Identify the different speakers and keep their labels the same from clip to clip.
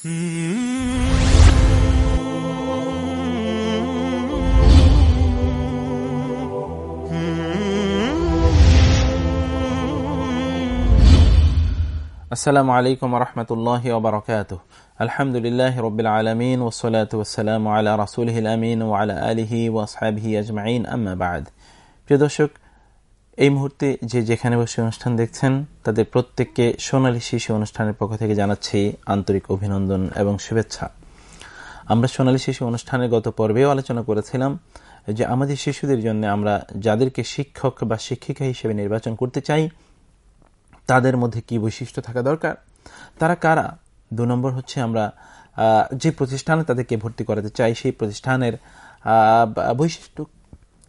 Speaker 1: আসসালামু আলাইকুম রহমতুল্লাহ ওবরাকাত আলহামদুলিল্লাহ রবিল আলমিন ওসলাত ওসালাম আলা রাসুলহিল আমিন ও আলা আলিহি ওয়াসহাবিহি আজমাইন আম্মা বাদ প্রিয় দর্শক এই মুহূর্তে যে যেখানে বসে অনুষ্ঠান দেখছেন, তাদের প্রত্যেককে সোনালী শিশু অনুষ্ঠানের পক্ষ থেকে জানাচ্ছি আন্তরিক অভিনন্দন এবং শুভেচ্ছা। আমরা সোনালী শিশু অনুষ্ঠানের গত পর্বেও আলোচনা করেছিলাম যে আমাদের শিশুদের জন্য আমরা যাদেরকে শিক্ষক বা শিক্ষিকা হিসেবে নির্বাচন করতে চাই, তাদের মধ্যে কি বৈশিষ্ট্য থাকা দরকার? তারা কারা? দু নম্বর হচ্ছে আমরা যে প্রতিষ্ঠানে তাদেরকে ভর্তি করাতে চাই, সেই প্রতিষ্ঠানের বৈশিষ্ট্য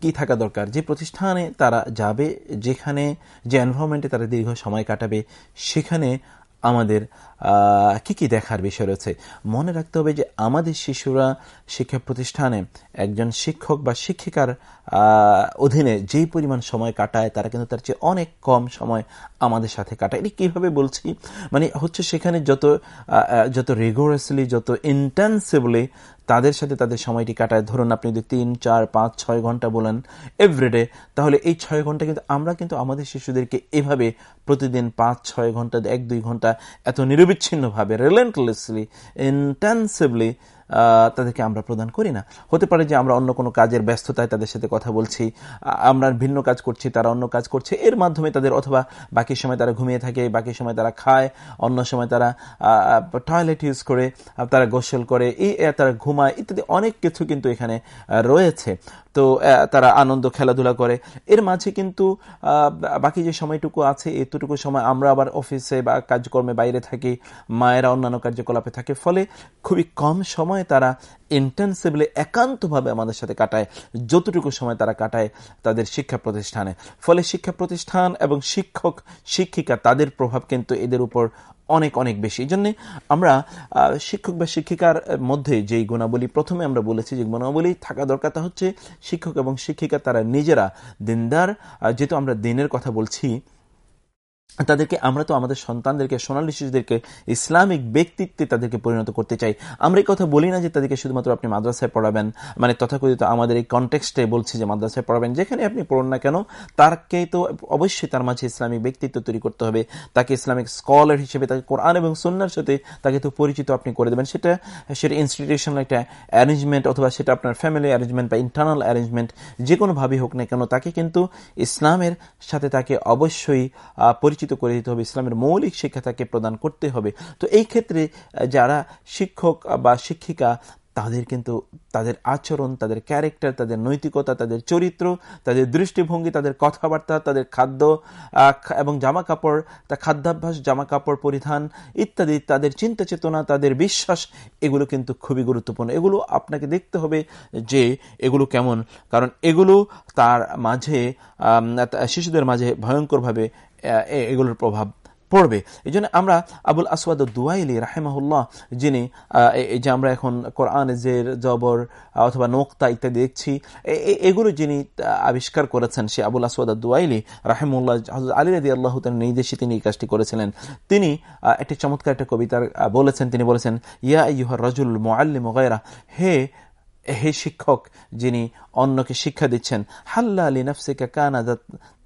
Speaker 1: কি থাকা দরকার? যে প্রতিষ্ঠানে তারা যাবে, যেখানে, যে এনভারনমেন্টে তারা দীর্ঘ সময় কাটাবে, সেখানে আমাদের কি কি দেখার বিষয় রয়েছে? মনে রাখতে হবে যে আমাদের শিশুরা শিক্ষা প্রতিষ্ঠানে একজন শিক্ষক বা শিক্ষিকার অধীনে যেই পরিমাণ সময় কাটায়, তারা কিন্তু তার চেয়ে অনেক কম সময় আমাদের সাথে কাটায়। এটি কীভাবে বলছি? মানে হচ্ছে সেখানে যত যত রেগুলাসলি যত ইন্টেন্সিভলি তাদের সাথে তাদের সময়টি কাটায়। ধরুন আপনি যদি তিন, চার, পাঁচ, ছয় ঘণ্টা বলেন এভরিডে তাহলে এই ছয় ঘণ্টা কিন্তু আমরা কিন্তু আমাদের শিশুদেরকে এভাবে প্রতিদিন পাঁচ, ছয় ঘণ্টা, এক, দুই ঘণ্টা এত নিরবিচ্ছিন্নভাবে রিলেন্টলেসলি ইন্টেন্সিভলি তাদেরকে আমরা প্রদান করি না। হতে পারে যে আমরা অন্য কোনো কাজের ব্যস্ততায় তাদের সাথে কথা বলছি আমরা ভিন্ন কাজ করছি, তারা অন্য কাজ করছে, এর মাধ্যমে তাদের অথবা বাকি সময় তারা ঘুমিয়ে থাকে, বাকি সময় তারা খায়, অন্য সময় তারা টয়লেট ইউজ করে তারা গোসল করে, এই তারা ঘুমায়, ইত্যাদি অনেক কিছু কিন্তু এখানে রয়েছে। তো তারা আনন্দ, খেলাধুলা করে। এর মাঝে কিন্তু বাকি যে সময়টুকু আছে, এতটুকু সময় আমরা আবার অফিসে বা কাজকর্মে বাইরে থাকি, মায়েরা অন্যান্য কার্যকলাপে থাকে, ফলে খুবই কম সময় তারা ইন্টেন্সিভলি একান্তভাবে আমাদের সাথে কাটায়, যতটুকু সময় তারা কাটায় তাদের শিক্ষা প্রতিষ্ঠানে। ফলে শিক্ষা প্রতিষ্ঠান এবং শিক্ষক, শিক্ষিকা তাদের প্রভাব কিন্তু এদের উপর অনেক অনেক বেশি। এই জন্যে আমরা শিক্ষক বা শিক্ষিকার মধ্যে যেই গুণাবলী প্রথমে আমরা বলেছি, যে গুণাবলী থাকা দরকার, তা হচ্ছে শিক্ষক এবং শিক্ষিকা তারা নিজেরা দিনদার যেহেতু আমরা দিনের কথা বলছি তাদেরকে আমরা তো আমাদের সন্তানদেরকে, সোনালী শিশুদেরকে, ইসলামিক ব্যক্তিত্বে তাদেরকে পরিণত করতে চাই। আমরা এই কথা বলি না যে তাদেরকে শুধুমাত্র আপনি মাদ্রাসায় পড়াবেন। মানে তথাকথিত আমাদের এই কনটেক্সটে বলছি যে মাদ্রাসায় পড়াবেন। যেখানে আপনি পড়ুন না কেন, তারকে তো অবশ্যই তার মাঝে ইসলামিক ব্যক্তিত্ব তৈরি করতে হবে। তাকে ইসলামিক স্কলার হিসেবে তাকে কোরআন এবং সন্ন্যার সাথে তাকে তো পরিচিত আপনি করে দেবেন। সেটা সেটা ইনস্টিটিউশনাল একটা অ্যারেঞ্জমেন্ট অথবা সেটা আপনার ফ্যামিলি অ্যারেঞ্জমেন্ট বা ইন্টারনাল অ্যারেঞ্জমেন্ট যে কোনোভাবেই হোক না কেন, তাকে কিন্তু ইসলামের সাথে তাকে অবশ্যই পরিচিত পরিচিত করে দিতে হবে, ইসলামের মৌলিক শিক্ষা তাকে প্রদান করতে হবে। তো এই ক্ষেত্রে যারা শিক্ষক বা শিক্ষিকা, তাদের কিন্তু তাদের আচরণ, তাদের ক্যারেক্টার তাদের নৈতিকতা, তাদের চরিত্র, তাদের দৃষ্টিভঙ্গি, তাদের কথাবার্তা, তাদের খাদ্য এবং জামা কাপড় তা খাদ্যাভ্যাস জামা কাপড় পরিধান ইত্যাদি, তাদের চিন্তা চেতনা তাদের বিশ্বাস, এগুলো কিন্তু খুবই গুরুত্বপূর্ণ। এগুলো আপনাকে দেখতে হবে যে এগুলো কেমন। কারণ এগুলো তার মাঝে শিশুদের মাঝে ভয়ঙ্করভাবে এগুলোর প্রভাব পড়বে। এই জন্য আমরা আবুল আসওয়াদ দুয়াইলি রাহেমাহুল্লাহ, যিনি যে আমরা এখন কোরআন জের, জবর অথবা নোক্তা ইত্যাদি দেখছি এগুলো যিনি আবিষ্কার করেছেন, সে আবুল আসওয়াদ দুয়াইলি রাহেমুল্লাহ আলী রাদি আল্লাহ তার নির্দেশে তিনি এই কাজটি করেছিলেন। তিনি একটি চমৎকার একটা কবিতার বলেছেন, তিনি বলেছেন, ইয়া ইউহর রজুল মোয়াল্লিম গায়রা, হে হে শিক্ষক, যিনি অন্যকে শিক্ষা দিচ্ছেন, হাল্লা আলী নফসিকা কানা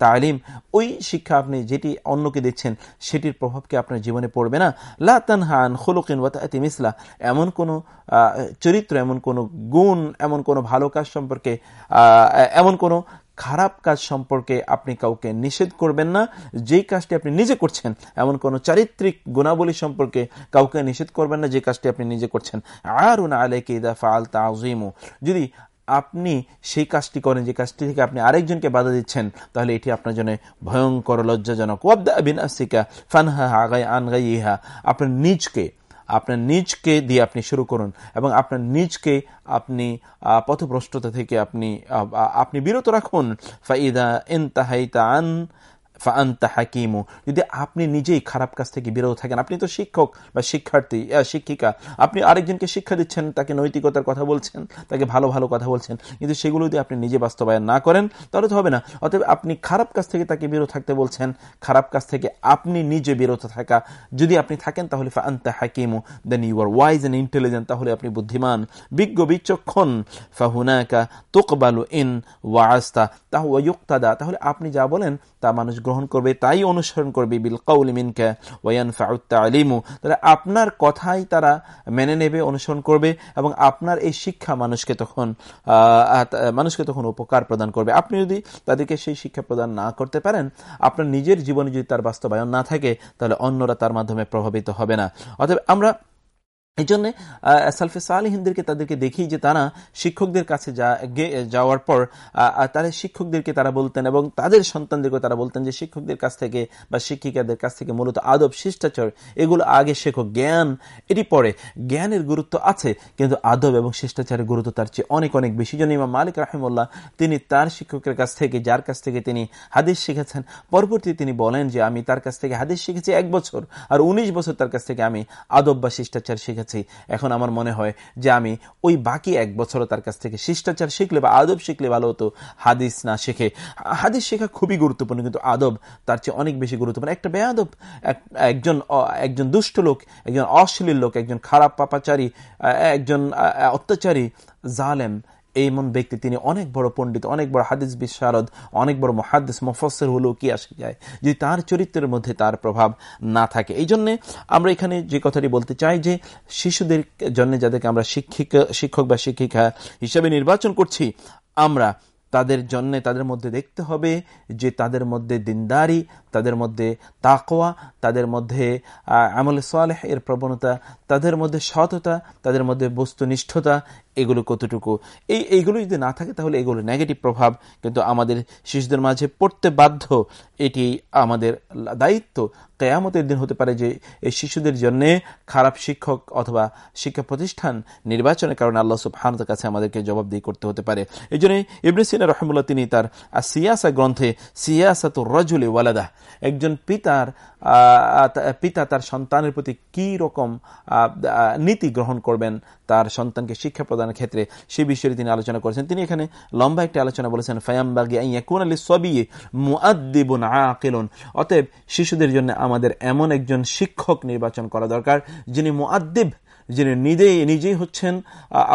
Speaker 1: তালিম, ওই শিক্ষা আপনি যেটি অন্যকে দিচ্ছেন, সেটির প্রভাবকে আপনার জীবনে পড়বে না? লাতানহান হলুকিন ওয়াতি মিসলা, এমন কোনো চরিত্র, এমন কোনো গুণ, এমন কোনো ভালো কাজ সম্পর্কে এমন কোনো খারাপ কাজ সম্পর্কে আপনি কাউকে নিষেধ করবেন না। যেই কাজটি আপনি নিজে করছেন, এমন কোনো চারিত্রিক গুণাবলী সম্পর্কে কাউকে নিষেধ করবেন না যে কাজটি আপনি নিজে করছেন। আর উনা আলেকে ইদা ফাল তাজিমু যদি আপনি সেই কাজটি করেন, যে কাজটি থেকে আপনি আরেকজনকে বাধা দিচ্ছেন, তাহলে এটি আপনার জন্য ভয়ঙ্কর, লজ্জাজনক। ওয়াবদা বিন আসিকা ফানহা আগাই আনগাই ইহা আপনার নিজকে আপনার নিজকে দিয়ে আপনি শুরু করুন এবং আপনার নিজকে আপনি পথভ্রষ্টতা থেকে আপনি আপনি বিরত রাখুন। ফাইদা এন তাহাইতা আন ফান্তা হাকিমু। যদি আপনি নিজেই খারাপ কাজ থেকে বিরত থাকেন, আপনি তো শিক্ষক বা শিক্ষার্থী শিক্ষিকা, আপনি আরেকজনকে শিক্ষা দিচ্ছেন, তাকে নৈতিকতার কথা বলছেন, তাকে ভালো ভালো কথা বলছেন, কিন্তু সেগুলো যদি আপনি নিজে বাস্তবায়ন না করেন, তাহলে তো হবে না। অতএব আপনি খারাপ কাজ থেকে তাকে বিরত থাকতে বলছেন, খারাপ কাজ থেকে আপনি নিজে বিরত থাকা। যদি আপনি থাকেন, তাহলে ফান্তা হাকিমু then you are wise and intelligent তাহলে আপনি বুদ্ধিমান। বিজ্ঞ, বিচক্ষণ, ফাহুনাকা তোকবালু ইন ওয়াস্তা তাহ তাহলে আপনি যা বলেন, তা মানুষ গ্রহণ করবে, তাই অনুসরণ করবে, বিল কৌল মিনকা ওয়ান ফাউত্তা আলিমু তাহলে আপনার কথাই তারা মেনে নেবে, অনুসরণ করবে এবং আপনার এই শিক্ষা মানুষকে তখন মানুষকে তখন উপকার প্রদান করবে। আপনি যদি তাদেরকে সেই শিক্ষা প্রদান না করতে পারেন, আপনার নিজের জীবনে যদি তার বাস্তবায়ন না থাকে, তাহলে অন্যরা তার মাধ্যমে প্রভাবিত হবে না। অতএব আমরা এই জন্যে সালফে সালিহিনদেরকে তাদেরকে দেখি যে তারা শিক্ষকদের কাছে যাওয়ার পর তারা শিক্ষকদেরকে তারা বলতেন এবং তাদের সন্তানদেরকে তারা বলতেন যে শিক্ষকদের কাছ থেকে বা শিক্ষিকাদের কাছ থেকে মূলত আদব, শিষ্টাচার, এগুলো আগে শেখো। জ্ঞান, এটি পরে। জ্ঞানের গুরুত্ব আছে, কিন্তু আদব এবং শিষ্টাচারের গুরুত্ব তার চেয়ে অনেক অনেক বেশি। জন্য ইমাম মালিক রাহিমুল্লাহ, তিনি তার শিক্ষকের কাছ থেকে, যার কাছ থেকে তিনি হাদিস শিখেছেন, পরবর্তী তিনি বলেন যে, আমি তার কাছ থেকে হাদিস শিখেছি এক বছর, আর ১৯ বছর তার কাছ থেকে আমি আদব বা শিষ্টাচার শিখেছি। শিখেছি এখন আমার মনে হয় যে আমি ওই বাকি এক বছরও তার কাছ থেকে শিষ্টাচার শিখলে বা আদব শিখলে ভালো হতো, হাদিস না শিখে। হাদিস শেখা খুবই গুরুত্বপূর্ণ, কিন্তু আদব তার চেয়ে অনেক বেশি গুরুত্বপূর্ণ। একটা বেয়াদব একজন একজন দুষ্ট লোক, একজন অশ্লীল লোক, একজন খারাপ পাপাচারী একজন অত্যাচারী, জালেম এইমন ব্যক্তি, তিনি অনেক বড় পণ্ডিত, অনেক বড় হাদিস বিশারদ, অনেক বড় মহাদিস মফসর হলেও কি আসে যায়? যদি তার চরিত্রের মধ্যে তার প্রভাব না থাকে। এই জন্যে আমরা এখানে যে কথাটি বলতে চাই যে, শিশুদের জন্য যাদেরকে আমরা শিক্ষিকা, শিক্ষক বা শিক্ষিকা হিসেবে নির্বাচন করছি, আমরা তাদের জন্য তাদের মধ্যে দেখতে হবে যে তাদের মধ্যে দিনদারি, তাদের মধ্যে তাকোয়া তাদের মধ্যে আমল সালেহ এর প্রবণতা, তাদের মধ্যে সততা, তাদের মধ্যে বস্তুনিষ্ঠতা এগুলো কতটুকু? এই, এইগুলো যদি না থাকে তাহলে এগুলো নেগেটিভ প্রভাব কিন্তু আমাদের শিশুদের মাঝে পড়তে বাধ্য। এটি আমাদের দায়িত্ব। কেয়ামতের দিন হতে পারে যে এই শিশুদের জন্য খারাপ শিক্ষক অথবা শিক্ষা প্রতিষ্ঠান নির্বাচনের কারণে আল্লাহ সুবহানের কাছে আমাদেরকে জবাবদিহি করতে হতে পারে। এই জন্য ইবনে রহমুল্লাহ তিনি তার সিয়াসা গ্রন্থে সিয়াসাত রজুলে ওয়ালাদা, একজন পিতার পিতা তার সন্তানের প্রতি কি রকম নীতি গ্রহণ করবেন, তার সন্তানকে শিক্ষা প্রদানের ক্ষেত্রে সে বিষয়ে তিনি আলোচনা করেছেন। তিনি এখানে লম্বা একটি আলোচনা বলেছেন, ফায়ামবাগি মুআদ্দিবুন আকিলুন। অতএব শিশুদের জন্য আমাদের এমন একজন শিক্ষক নির্বাচন করা দরকার, যিনি মুআদ্দিব যিনি নিজে নিজেই হচ্ছেন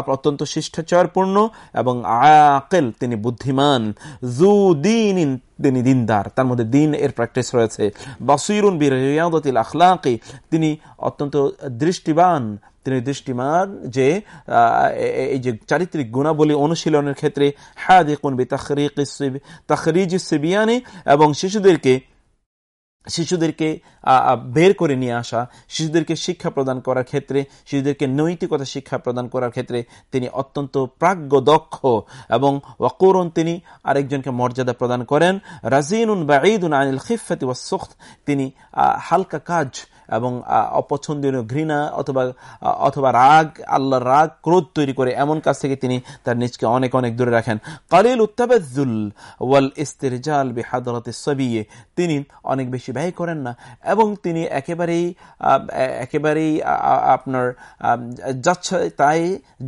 Speaker 1: অত্যন্ত শিষ্টাচারপূর্ণ এবং আকেল, তিনি বুদ্ধিমান। জু দিন তিনি দিনদার। তার মধ্যে দিন এর প্র্যাকটিস রয়েছে। বাসিরুন বীর রিয়াদতিল আখলাকি, তিনি অত্যন্ত দৃষ্টিবান। তিনি দৃষ্টিমান যে এই যে চারিত্রিক গুণাবলী অনুশীলনের ক্ষেত্রে হ্যাঁ দেখুন তখরিজ সিবিয়ানি এবং শিশুদেরকে শিশুদেরকে বের করে নিয়ে আসা, শিশুদেরকে শিক্ষা প্রদান করার ক্ষেত্রে, শিশুদেরকে নৈতিকতা শিক্ষা প্রদান করার ক্ষেত্রে তিনি অত্যন্ত প্রাজ্ঞ দক্ষ এবং করুন তিনি আরেকজনকে মর্যাদা প্রদান করেন। রাজিনুন বা ঈদুন আনিল খিফাতি ওয়াসুখ তিনি হালকা কাজ এবং অপছন্দনীয় ঘৃণা অথবা অথবা রাগ, আল্লাহর রাগ, ক্রোধ তৈরি করে এমন কাজ থেকে তিনি তার নিজকে অনেক অনেক দূরে রাখেন। কালিল উত্তাবাজুল ওয়াল ইস্তেরজাল বেহাদরতে সবিয়ে। তিনি অনেক বেশি ব্যয় করেন না এবং তিনি একেবারেই একেবারেই আপনার তাই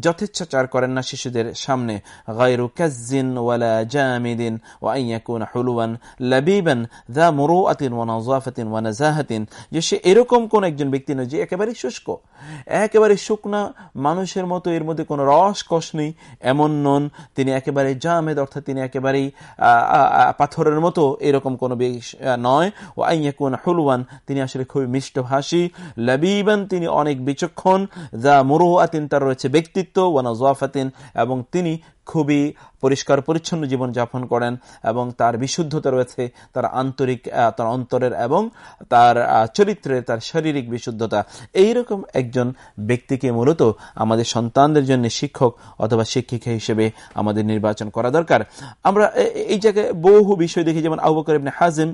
Speaker 1: যথেচ্ছাচার করেন না শিশুদের সামনে। গায়রু কাজিন ওয়ালা জামিদিন ওয়াইয়াকুন হুলুয়ান লাবিবান দা মুরুআতিন ওয়া নাযাফাতিন ওয়া নাজাহাতিন। যে সে এরকম এরকম কোন একজন ব্যক্তি নয় যে একেবারে শুষ্ক। একেবারে শুকনা মানুষের মতো, এর মধ্যে কোনো রস কষ নেই, এমন নন তিনি একেবারে জামেদ, অর্থাৎ তিনি একেবারেই পাথরের মতো এরকম কোনো নয়। ও আইয়াকুন হলুয়ান তিনি আসলে খুবই মিষ্টভাষী লাবিবান, তিনি অনেক বিচক্ষণ। যা মুরু আতিন তার রয়েছে ব্যক্তিত্ব। ওয়ানা জোয়াফাতিন এবং তিনি খুবই পরিষ্কার পরিচ্ছন্ন জীবন যাপন করেন এবং তার বিশুদ্ধতা রয়েছে, তার আন্তরিক তার অন্তরের এবং তার চরিত্রের, তার শারীরিক বিশুদ্ধতা। এইরকম একজন ব্যক্তিকে মূলত আমাদের সন্তানদের জন্য শিক্ষক অথবা শিক্ষিকা হিসেবে আমাদের নির্বাচন করা দরকার। আমরা এই জায়গায় বহু বিষয় দেখি, যেমন আবু করিবনে হাজিম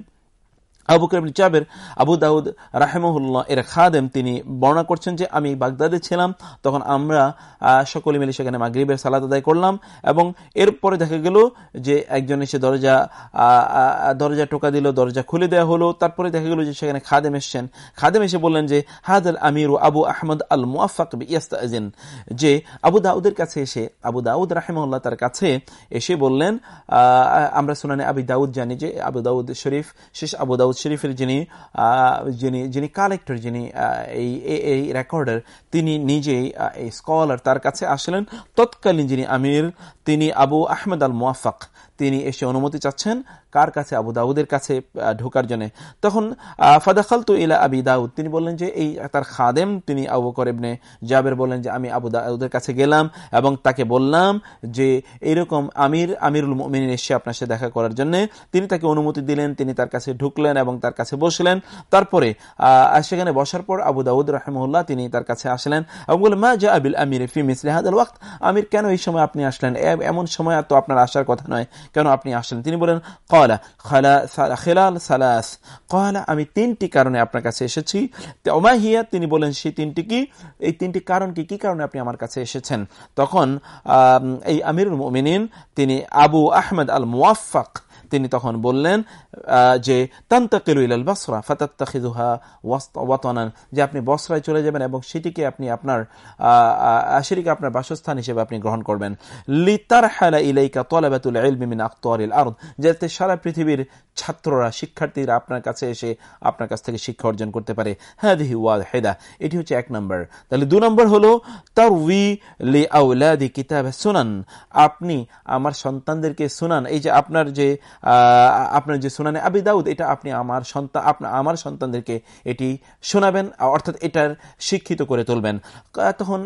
Speaker 1: আবু করিম চাবের আবু দাউদ রাহেমহুল্লাহ এর খাদেম তিনি বর্ণনা করছেন যে, আমি বাগদাদে ছিলাম, তখন আমরা সকলে মিলে সেখানে মাগরীবের সালাদ আদায় করলাম এবং এরপরে দেখা গেল যে একজন এসে দরজা দরজা টোকা দিল, দরজা খুলে দেওয়া হলো, তারপরে দেখা গেল যে সেখানে খাদেম এসছেন। খাদেম এসে বললেন যে হাদ আল আমির আবু আহমদ আল মুআফাক ইয়াস্তাজিন যে আবু দাউদের কাছে এসে, আবু দাউদ রাহেমুল্লাহ তার কাছে এসে বললেন আমরা শুনানি আবি দাউদ জানি যে, আবু দাউদ শরীফ, শেষ আবু দাউদ শরীফের যিনি যিনি যিনি কালেক্টর যিনি এই এই রেকর্ডের তিনি নিজেই এই স্কলার তার কাছে আসলেন। তৎকালীন যিনি আমির, তিনি আবু আহমেদ আল মুআফাক তিনি এসে অনুমতি চাচ্ছেন কার কাছে? আবু দাউদের কাছে ঢোকার জন্য। তখন ফাদাখাল তো ইলা আবি দাউদ। তিনি বললেন যে, এই তার খাদেম, তিনি আবু করেবনে জাবের বললেন যে, আমি আবু দাউদের কাছে গেলাম এবং তাকে বললাম যে এইরকম আমির, আমিরুল মিন এসে আপনার সাথে দেখা করার জন্য। তিনি তাকে অনুমতি দিলেন, তিনি তার কাছে ঢুকলেন এবং তার কাছে বসলেন। তারপরে সেখানে বসার পর আবু দাউদ রাহমুল্লাহ তিনি তার কাছে আসলেন এবং বললেন, মা জা আবিল আমির ফি মিসলিহাদ ওয়াক্ত? আমির, কেন এই সময় আপনি আসলেন? এমন সময় তো আপনার আসার কথা নয়। কেন আপনি আসলেন? তিনি বলেন, কলা খেলাল, সালাস। কলা, আমি তিনটি কারণে আপনার কাছে এসেছি। ওমাহিয়া তিনি বলেন, সেই তিনটি কি? এই তিনটি কারণ কি? কি কারণে আপনি আমার কাছে এসেছেন? তখন এই আমিরুল মিনিন তিনি আবু আহমেদ আল মুওয়াফাক তিনি তখন বললেন যে, তান্তাকিলু ইলাল বসরা ফাতাত্তাখিদুহা ওয়াতনান। যে, আপনি বসরায় চলে যাবেন এবং সেটিকে আপনি আপনার সেটিকে আপনার বাসস্থান হিসেবে আপনি গ্রহণ করবেন। লিতার হালা ইলাইকা তলাবাতুল ইলমি মিন আখতারিল আরদ, যাতে সারা পৃথিবীর ছাত্ররা, শিক্ষার্থীরা আপনার কাছে এসে আপনার কাছ থেকে শিক্ষা অর্জন করতে পারে। হাদিহি ওয়াদ হেদা এটি হচ্ছে এক নম্বর। তাহলে দু নম্বর হলো তার উই লি আউলাদি কিতাব সুনান। আপনি আমার সন্তানদেরকে সুনান, এই যে আপনার যে আপনার যে সুনানে আবি দাউদ, এটা আপনি আমার সন্তান আপনার আমার সন্তানদেরকে এটি শোনাবেন, অর্থাৎ এটার শিক্ষিত করে তুলবেন। তখন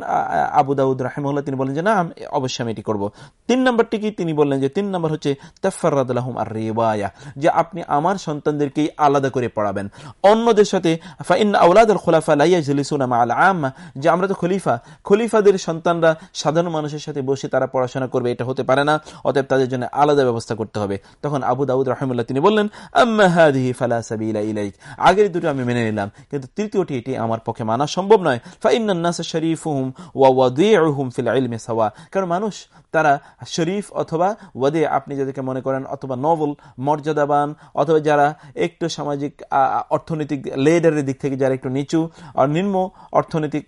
Speaker 1: আবু দাউদ রাহেমুল্লাহ তিনি বলেন যে, না অবশ্যই আমি এটি করব। তিন নম্বরটি কি তিনি বললেন যে, তিন নম্বর হচ্ছে আর যে আপনি আমার সন্তানদেরকেই আলাদা করে পড়াবেন। অন্যদের সাথে খোলাফা লাইয়া যে আমরা তো খলিফা, খলিফাদের সন্তানরা সাধারণ মানুষের সাথে বসে তারা পড়াশোনা করবে, এটা হতে পারে না। অতএব তাদের জন্য আলাদা ব্যবস্থা করতে হবে। তখন আবু দাউদ রহমুল্লাহ তিনি বললেন আম্মাহাদিহি ফালা সাবিলা ইলাইক আগের দুটো আমি মেনে নিলাম, কিন্তু তৃতীয়টি এটি আমার পক্ষে মানা সম্ভব নয়। কারণ মানুষ, তারা শরীফ অথবা ওয়াদে, আপনি যাদেরকে মনে করেন, অথবা নভল মর্যাদাবান, অথবা যারা একটু সামাজিক অর্থনৈতিক লেডারের দিক থেকে যারা একটু নিচু আর নিম্ন অর্থনৈতিক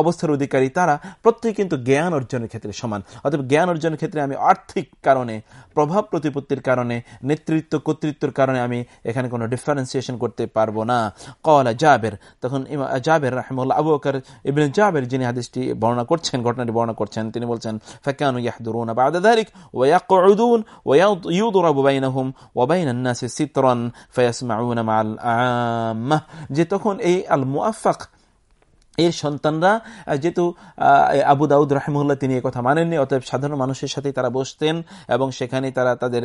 Speaker 1: অবস্থার অধিকারী, তারা প্রত্যেকে কিন্তু জ্ঞান অর্জনের ক্ষেত্রে সমান। অথবা জ্ঞান অর্জনের ক্ষেত্রে আমি আর্থিক কারণে, প্রভাব প্রতিপত্তির কারণে, নেতৃত্ব, কর্তৃত্বের কারণে আমি এখানে কোনো ডিফারেন্সিয়েশন করতে পারব না। কলা জাবের, তখন জাবের রাহমুল্লাহ আবু বকর ইবনে জাবের যিনি হাদিসটি বর্ণনা করছেন, ঘটনাটি বর্ণনা করছেন, তিনি বলছেন, ফাকানু ইয়াহদুরুনা بعد ذلك ويقعدون ويضرب بينهم وبين الناس سترا فيسمعون مع العامة جتكون إيه المؤفق. এর সন্তানরা যেহেতু আবু দাউদ রাহেমুল্লাহ তিনি কথা মানেননি, অতএব সাধারণ মানুষের সাথে তারা বসতেন এবং সেখানে তারা তাদের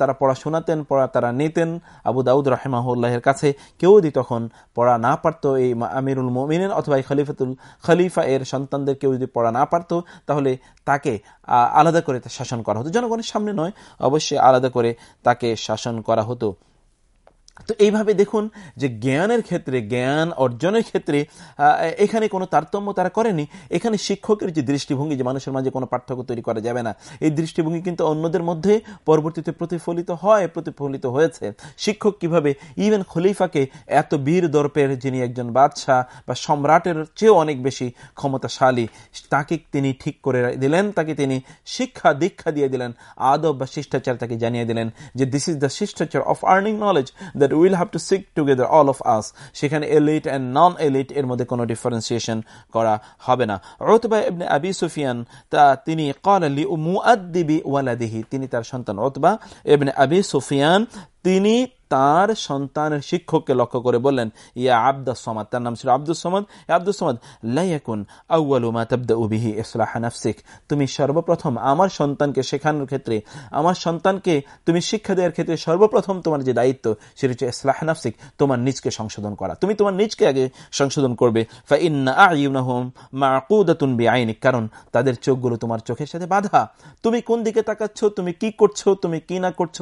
Speaker 1: তারা পড়া শোনাতেন, পড়া তারা নিতেন। আবু দাউদ রাহেমাহুল্লাহের কাছে কেউ যদি তখন পড়া না পারতো, এই আমিরুল মমিনেন অথবা এই খলিফাতুল খলিফা এর সন্তানদের কেউ যদি পড়া না পারতো, তাহলে তাকে আলাদা করে শাসন করা হতো। জনগণের সামনে নয়, অবশ্যই আলাদা করে তাকে শাসন করা হতো। তো এইভাবে দেখুন যে জ্ঞানের ক্ষেত্রে, জ্ঞান অর্জনের ক্ষেত্রে এখানে কোনো তারতম্য তারা করেনি। এখানে শিক্ষকের যে দৃষ্টিভঙ্গি, যে মানুষের মাঝে কোনো পার্থক্য তৈরি করা যাবে না। এই দৃষ্টিভঙ্গি কিন্তু অন্যদের মধ্যে পরবর্তীতে প্রতিফলিত হয়, প্রতিফলিত হয়েছে। শিক্ষক কীভাবে ইভেন খলিফাকে এত বীর দর্পের যিনি একজন বাদশাহ বা সম্রাটের চেয়েও অনেক বেশি ক্ষমতাশালী, তাকে তিনি ঠিক করে দিলেন, তাকে তিনি শিক্ষা দীক্ষা দিয়ে দিলেন, আদব বা শিষ্টাচার তাকে জানিয়ে দিলেন যে দিস ইজ দ্য শিষ্টাচার of earning knowledge that we will have to seek together, all of us. সেখানে এলিট অ্যান্ড নন এলিট এর মধ্যে কোনো ডিফারেন্সিয়েশন করা হবে না। রতবা ইবনে আবি সুফিয়ান, তা তিনি কল আলী দিবি ওয়ালাদিহি, তিনি তার সন্তান রতবা ইবনে আবি সুফিয়ান, তিনি তার সন্তানের শিক্ষককে লক্ষ্য করে বললেন, ইয়া আব্দুস সমাদ, তার নাম ছিল আব্দুল সমাদ। আব্দুল সমাদ লাইয়াকুন আউ্বালু মা তাবদা উবিহি ইসলাহ নাফসিক। তুমি সর্বপ্রথম আমার সন্তানকে শেখানোর ক্ষেত্রে, আমার সন্তানকে তুমি শিক্ষা দেওয়ার ক্ষেত্রে সর্বপ্রথম তোমার যে দায়িত্ব, সেটি হচ্ছে ইসলাহ নাফসিক, তোমার নিজকে সংশোধন করা। তুমি তোমার নিজকে আগে সংশোধন করবে। ফা ইন্না আইউনাহুম মাকুদাতুন বিআইনিক, কারণ তাদের চোখগুলো তোমার চোখের সাথে বাধা। তুমি কোন দিকে তাকাচ্ছ, তুমি কি করছ, তুমি কি না করছ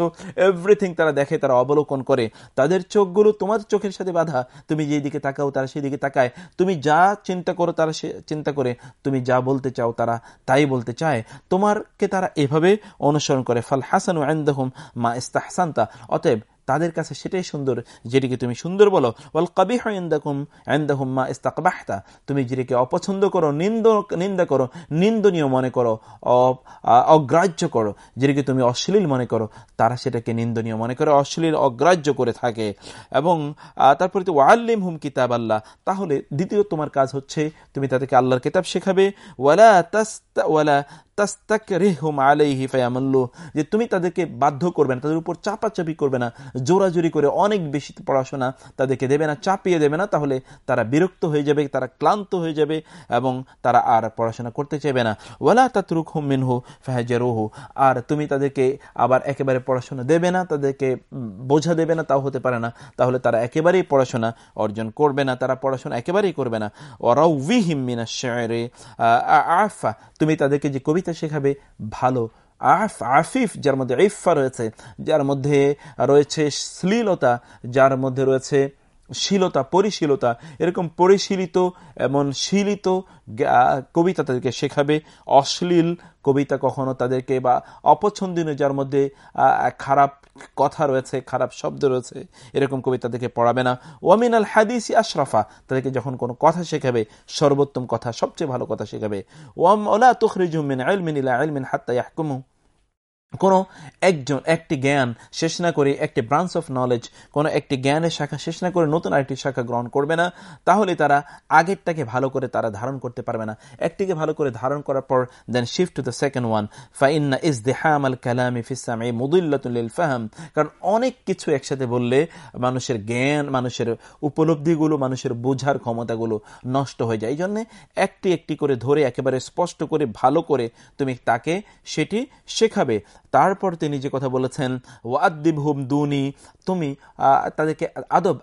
Speaker 1: এভরিথিং তারা দেখে, তারা অবলোকন অনুসরণ করে, তাদের চোখগুলো তোমার চোখের সাথে বাধা। তুমি যেদিকে তাকাও, তারা সেদিকে তাকায়। তুমি যা চিন্তা করো, তারা সে চিন্তা করে। তুমি যা বলতে চাও, তারা তাই বলতে চায়। তোমারকে তারা এভাবে অনুসরণ করে। ফাল হাসান আইন্দাহুম মা ইস্তাহসান্তা। অতএব তাদের কাছে সেটাই সুন্দর, যেটিকে তুমি সুন্দর বলো। ওয়াল কবিহ ইন্দাকুম ইন্দাহুম্মা ইস্তাকবাহতা। তুমি যেটিকে অপছন্দ করো, নিন্দ, নিন্দা করো, নিন্দনীয় মনে করো অগ্রাহ্য করো, যেটিকে তুমি অশ্লীল মনে করো, তারা সেটাকে নিন্দনীয় মনে করে, অশ্লীল, অগ্রাহ্য করে থাকে। এবং তারপরে তো ওয়াল্লিম হুম কিতাব আল্লাহ তাহলে দ্বিতীয় তোমার কাজ হচ্ছে, তুমি তাদেরকে আল্লাহর কিতাব শেখাবে। ওয়ালা তাস্তা, ওয়ালা তাস্তাক রেহম আলাইহি ফায়ামাল্লু যে তুমি তাদেরকে বাধ্য করবে না, তাদের উপর চাপাচাপি করবে না, জোরাজোরি করে অনেক বেশি পড়াশোনা তাদেরকে দেবে না, চাপিয়ে দেবে না, তাহলে তারা বিরক্ত হয়ে যাবে, তারা ক্লান্ত হয়ে যাবে এবং তারা আর পড়াশোনা করতে চাইবে না। ওয়ালা তাতরুক হুম মিনহু ফাহাজারুহু, আর তুমি তাদেরকে আবার একেবারে পড়াশোনা দেবে না, তাদেরকে বোঝা দেবে না, তাও হতে পারে না, তাহলে তারা একেবারেই পড়াশোনা অর্জন করবে না, তারা পড়াশোনা একেবারেই করবে না। ওরাউ উইহিম মিনা শেরে আফা, তুমি তাদেরকে যে কবিতা শেখাবে, ভালো। আফ, আফিফ, যার মধ্যে ইফা রয়েছে, যার মধ্যে রয়েছে শ্লীলতা, যার মধ্যে রয়েছে শীলতা, পরিশীলতা, এরকম পরিশীলিত এমন শীলিত কবিতা তাদেরকে শেখাবে। অশ্লীল কবিতা কখনো তাদেরকে বা অপছন্দনীয় যার মধ্যে খারাপ কথা রয়েছে, খারাপ শব্দ রয়েছে, এরকম কবিতা তাদেরকে পড়াবে না। ওয়ামিন আল হাদিসি আশরাফা, তাদেরকে যখন কোনো কথা শেখাবে, সর্বোত্তম কথা, সবচেয়ে ভালো কথা শেখাবে। ওয়াম ওলা তুখরিজুমিন আলমিন ইলা আলমিন হাত্তা ইয়াহকুমু। কোনো একজন, একটি জ্ঞান শেষ না করে একটি ব্রাঞ্চ অফ নলেজ কোনো একটি জ্ঞানের শাখা শেষ না করে নতুন আরেকটি শাখা গ্রহণ করবে না, তাহলে তারা আগেরটাকে ভালো করে তারা ধারণ করতে পারবে না। একটিকে ভালো করে ধারণ করার পর then shift to the second one ফাইন্না ইস দেহাম আল কালামি ফিসাম এই মুদুল্লাতুল ফাহাম কারণ অনেক কিছু একসাথে বললে মানুষের জ্ঞান, মানুষের উপলব্ধিগুলো, মানুষের বোঝার ক্ষমতাগুলো নষ্ট হয়ে যায়। এই জন্যে একটি একটি করে ধরে, একেবারে স্পষ্ট করে, ভালো করে তুমি তাকে সেটি শেখাবে। তারপর তিনি যে কথা বলেছেন ওয়াদ্দিব হুম দুনি তুমি তাদেরকে আদব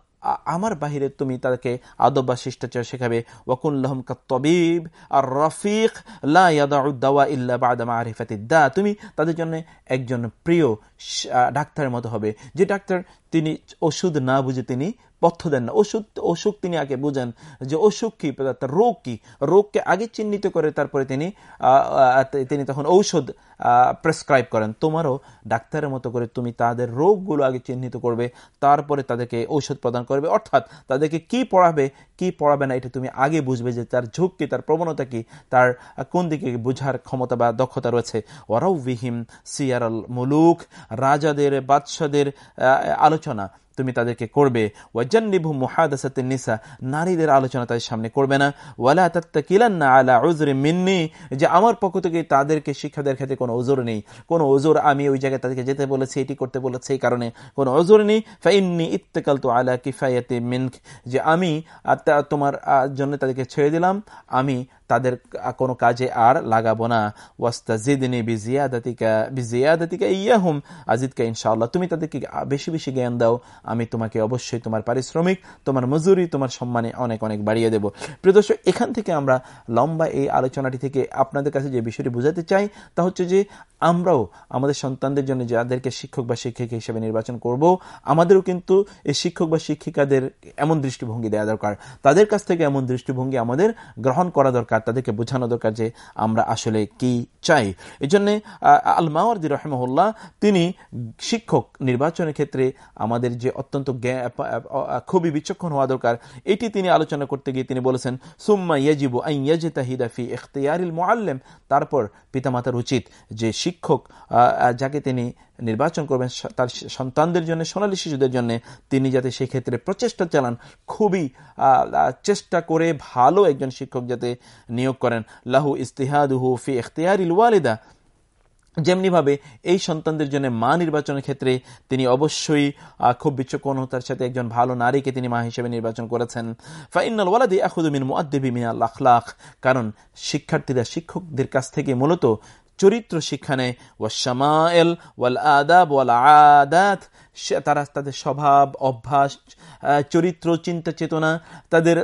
Speaker 1: আমার বাহিরে তুমি তাদেরকে আদব বা শিষ্টাচার শেখাবে। ওয়াকুল্লাহম তবিব আর রফিক লাউদ্দাওয়া ইল্লা বাদামা আরিফাতিদ্দা তুমি তাদের জন্য একজন প্রিয় ডাক্তারের মতো হবে। যে ডাক্তার তিনি ওষুধ না বুঝে তিনি পথ্য দেন না। ওষুধ, অসুখ তিনি আগে বুঝেন যে অসুখ কি রোগ কি? রোগকে আগে চিহ্নিত করে তারপরে তিনি তিনি তখন ঔষধ প্রেসক্রাইব করেন। তোমারও ডাক্তারের মতো করে তুমি তাদের রোগগুলো আগে চিহ্নিত করবে, তারপরে তাদেরকে ঔষধ প্রদান করবে। অর্থাৎ তাদেরকে কি পড়াবে কি পড়াবে না এটা তুমি আগে বুঝবে যে তার ঝুঁক তার প্রবণতা কি, তার কোন দিকে বোঝার ক্ষমতা বা দক্ষতা রয়েছে। ওরাউ বিহিম সিয়ার মুলুক, রাজাদের, বাদশাদের আলোচনা। তুমি তাদেরকে করবে। ওয়াজান্নিবু মুহাদাসাতে নিসা, নারীদের আলোচনা তাদের সামনে করবে না। ওয়ালা তাত্তাকিলান্না আলা উজরি মিন্নি, যে আমার পক্ষ থেকে তাদেরকে শিক্ষা দেওয়ার ক্ষেত্রে কোনো ওজোর নেই। কোনো ওজোর আমি ওই জায়গায় তাদেরকে যেতে বলেছি, এটি করতে বলেছি এই কারণে কোনো ওজোর নেই। ফাইন্নি ইত্তেকাল তো আলা কিফায়াতে মিনক, যে আমি তোমার জন্য তাদেরকে ছেড়ে দিলাম। আমি তাদের কোনো কাজে আর লাগাবো না। ওয়াস্তাজিদিনী বিজিয়াদাতিকা বিজিয়াদাতিকা ইয়াহুম। আজিদকা ইনশাআল্লাহ তুমি তাদেরকে বেশি বেশি জ্ঞান দাও। আমি তোমাকে অবশ্যই তোমার পারিশ্রমিক, তোমার মজুরি, তোমার সম্মানে অনেক অনেক বাড়িয়ে দেব। প্রিয়দর্শক এখান থেকে আমরা লম্বা এই আলোচনাটি থেকে আপনাদের কাছে যে বিষয়টি বোঝাতে চাই, তা হচ্ছে যে আমরাও আমাদের সন্তানদের জন্য যাদেরকে শিক্ষক বা শিক্ষিকা হিসেবে নির্বাচন করব, আমাদেরও কিন্তু এই শিক্ষক বা শিক্ষিকাদের এমন দৃষ্টিভঙ্গি দেওয়া দরকার। তাদের কাছ থেকে এমন দৃষ্টিভঙ্গি আমাদের গ্রহণ করা দরকার। তাদেরকে বোঝানো দরকার যে আমরা আসলে কি চাই। এই জন্যে আল মাওয়ারদি রহমহল্লা তিনি শিক্ষক নির্বাচনের ক্ষেত্রে আমাদের যে অত্যন্ত খুবই বিচক্ষণ হওয়া দরকার, এটি তিনি আলোচনা করতে গিয়ে তিনি বলেছেন, সুম্মা ইয়াজিবু আই ইয়াজিতাহিদাফি ইখতিয়ারিল মোয়াল্লেম তারপর পিতামাতার উচিত যে শিক্ষক যাকে তিনি নির্বাচন করবেন তার সন্তানদের জন্য, সোনালী শিশুদের জন্য। তিনি যাতে সেক্ষেত্রে প্রচেষ্টা চালান, খুবই চেষ্টা করে ভালো একজন শিক্ষক যাতে নিয়োগ করেন। লাহু ইস্তেহাদুহু ফি এখতিয়ার ওয়ালিদা। যেমনিভাবে এই সন্তানদের জন্য মা নির্বাচনের ক্ষেত্রে তিনি অবশ্যই খুব বিচক্ষণতার সাথে একজন ভালো নারীকে তিনি মা হিসেবে নির্বাচন করেছেন। ফাইনাল ওয়ালাদি মুআদ্দিবি মিন আল্লাহ কারণ শিক্ষার্থীরা, শিক্ষকদের কাছ থেকে মূলত চরিত্র শিক্ষা নেয়। ওয়াল শামায়েল ওয়াল আদাব ওয়াল আদাত তারা তাদের স্বভাব, অভ্যাস চরিত্র, চিন্তা, চেতনা, তাদের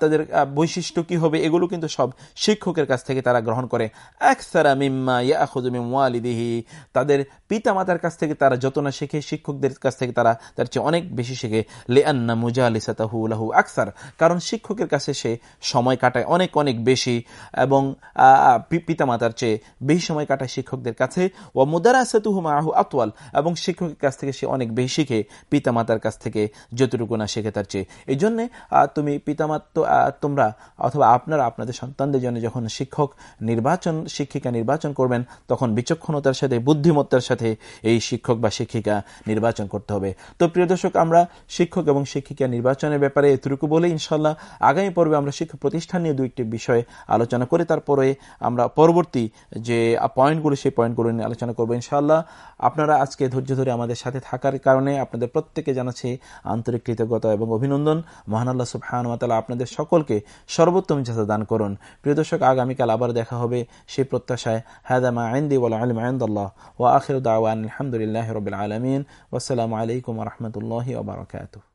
Speaker 1: তাদের বৈশিষ্ট্য কি হবে, এগুলো কিন্তু সব শিক্ষকের কাছ থেকে তারা গ্রহণ করে। একসারা মিম্মা ইয়াহুদিহি তাদের পিতা মাতার কাছ থেকে তারা যত না শেখে, শিক্ষকদের কাছ থেকে তারা তার চেয়ে অনেক বেশি শেখে। লে আন্না মুজা আলিসাতাহু লাহু আকসার। কারণ শিক্ষকের কাছে সে সময় কাটায় অনেক অনেক বেশি এবং পিতা মাতার চেয়ে বেশি সময় কাটায় শিক্ষকদের কাছে। ও মুদারাসাতুহু মাহু আতওয়াল। এবং শিক্ষকের কাছ থেকে সে অনেক বেশি শিখে পিতা মাতার কাছ থেকে যতটুকু না শেখে তার চেয়ে। এই জন্যে তুমি পিতামাত তোমরা অথবা আপনারা আপনাদের সন্তানদের জন্য যখন শিক্ষক নির্বাচন, শিক্ষিকা নির্বাচন করবেন, তখন বিচক্ষণতার সাথে, বুদ্ধিমত্তার সাথে এই শিক্ষক বা শিক্ষিকা নির্বাচন করতে হবে। তো প্রিয় দর্শক, আমরা শিক্ষক এবং শিক্ষিকা নির্বাচনের ব্যাপারে এতটুকু বলে ইনশাল্লাহ আগামী পর্বে আমরা শিক্ষা প্রতিষ্ঠান নিয়ে দুইটি বিষয়ে আলোচনা করে তারপরে আমরা পরবর্তী যে পয়েন্টগুলো সেই পয়েন্টগুলো নিয়ে আলোচনা করব ইনশাল্লাহ আপনারা আজকে ধৈর্য ধরে আমাদের সাথে থাকার কারণে আপনাদের প্রত্যেকে জানাচ্ছি আন্তরিক কৃতজ্ঞতা এবং অভিনন্দন। মহান আল্লাহ সুবহানুয়াতালা আপনাদের সকলকে সর্বোত্তম ইচ্ছা দান করুন। প্রিয় দর্শক, আগামীকাল আবার দেখা হবে সেই প্রত্যাশায়। হায়দামা আইন্দি ওয়াল আলম আইন্দাল্লাহ ও আখির দাওয়ান আলহামদুলিল্লাহ রবিল আলমিন। ওসালামু আলাইকুম রহমতুল্লাহ ওবরাকাতুহ